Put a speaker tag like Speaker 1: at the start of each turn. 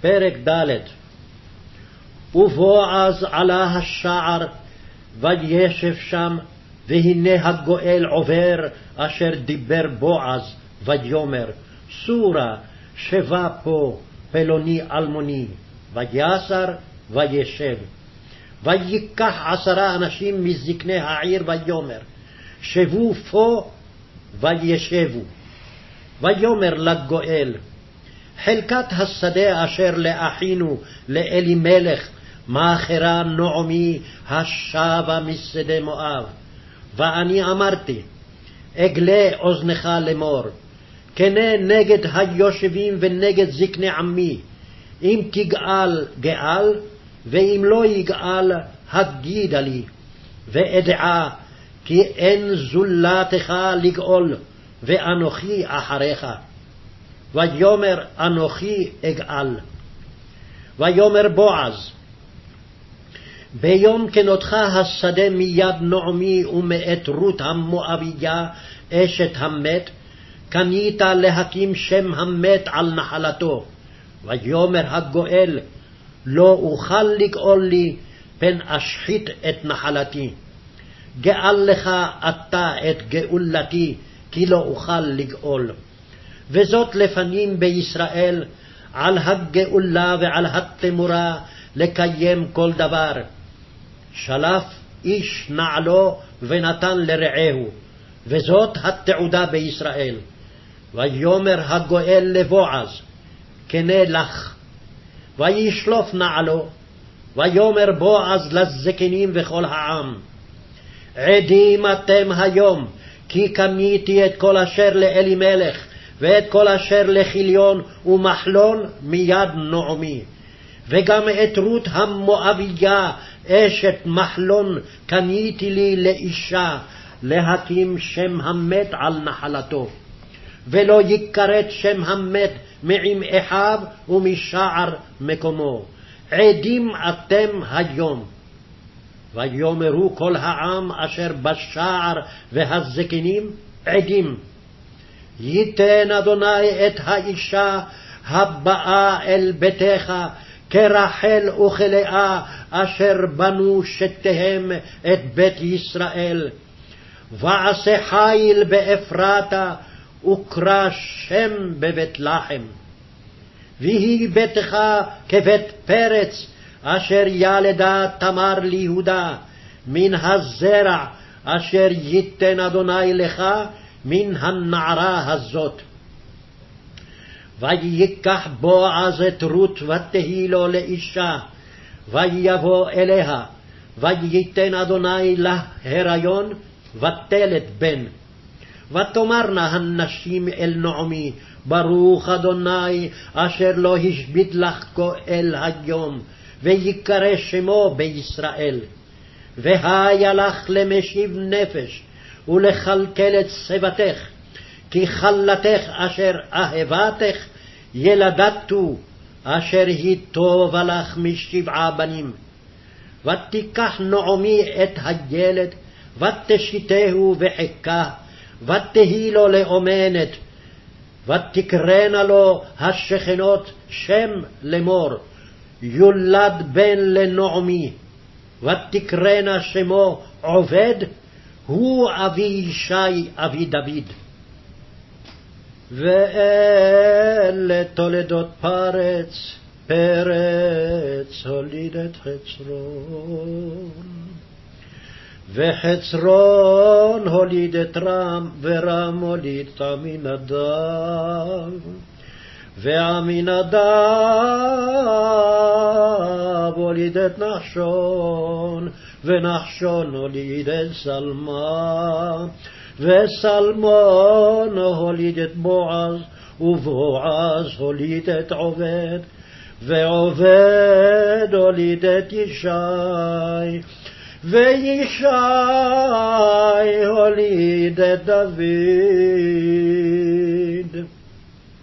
Speaker 1: פרק ד' ובועז עלה השער, וישב שם, והנה הגואל עובר, אשר דיבר בועז, ויאמר, סורה, שבה פה, פלוני אלמוני, ויסר, וישב. ויקח עשרה אנשים מזקני העיר, ויאמר, שבו פה, וישבו. ויאמר לגואל, חלקת השדה אשר לאחינו לאלימלך, מאחרה נעמי השבה משדה מואב. ואני אמרתי, אגלה אוזנך לאמור, כנה נגד היושבים ונגד זקני עמי, אם תגאל גאל, ואם לא יגאל הגידה לי, ואדעה כי אין זולתך לגאול, ואנוכי אחריך. ויאמר אנוכי אגאל. ויאמר בועז, ביום כנותך השדה מיד נעמי ומאת רות המואביה אשת המת, קנית להקים שם המת על נחלתו. ויאמר הגואל, לא אוכל לגאול לי, פן אשחית את נחלתי. גאל לך אתה את גאולתי, כי לא אוכל לגאול. וזאת לפנים בישראל, על הגאולה ועל התמורה, לקיים כל דבר. שלף איש נעלו ונתן לרעהו, וזאת התעודה בישראל. ויאמר הגואל לבועז, קנה לך. וישלוף נעלו, ויאמר בועז לזקנים וכל העם, עדים אתם היום, כי קניתי את כל אשר לאלימלך, ואת כל אשר לכיליון ומחלון מיד נעמי. וגם את רות המואביה, אשת מחלון, קניתי לי לאישה, להקים שם המת על נחלתו. ולא יכרת שם המת מעם אחיו ומשער מקומו. עדים אתם היום. ויאמרו כל העם אשר בשער והזקנים עדים. ייתן אדוני את האישה הבאה אל ביתך כרחל וכלאה אשר בנו שתיהם את בית ישראל. ועשה חיל באפרתה וקרא שם בבית לחם. ויהי ביתך כבית פרץ אשר ילדה תמר ליהודה, מן הזרע אשר ייתן אדוני לך מן הנערה הזאת. וייקח בועז את רות ותהי לו לאישה, ויבוא אליה, וייתן אדוני לה הריון, ותלת בן. ותאמרנה הנשים אל נעמי, ברוך אדוני אשר לא השבית לך כה היום, ויקרא שמו בישראל. והיה לך למשיב נפש, ולכלכל את שיבתך, כי חלתך אשר אהבתך ילדתו, אשר היא טובה לך משבעה בנים. ותיקח נעמי את הילד, ותשיתהו בחיקה, ותהי לו לאומנת, ותקרנה לו השכנות שם לאמור, יולד בן לנעמי, ותקרנה שמו עובד, הוא אבי ישי אבי דוד. ואלה תולדות פרץ, פרץ הוליד את חצרון. וחצרון הוליד את רם, ורם הוליד את עמינדב. ועמינדב הוליד את נחשון, ונחשון הוליד את סלמה, וסלמון הוליד את בועז, ובועז הוליד את עובד, ועובד הוליד את ישי, וישי הוליד את דוד.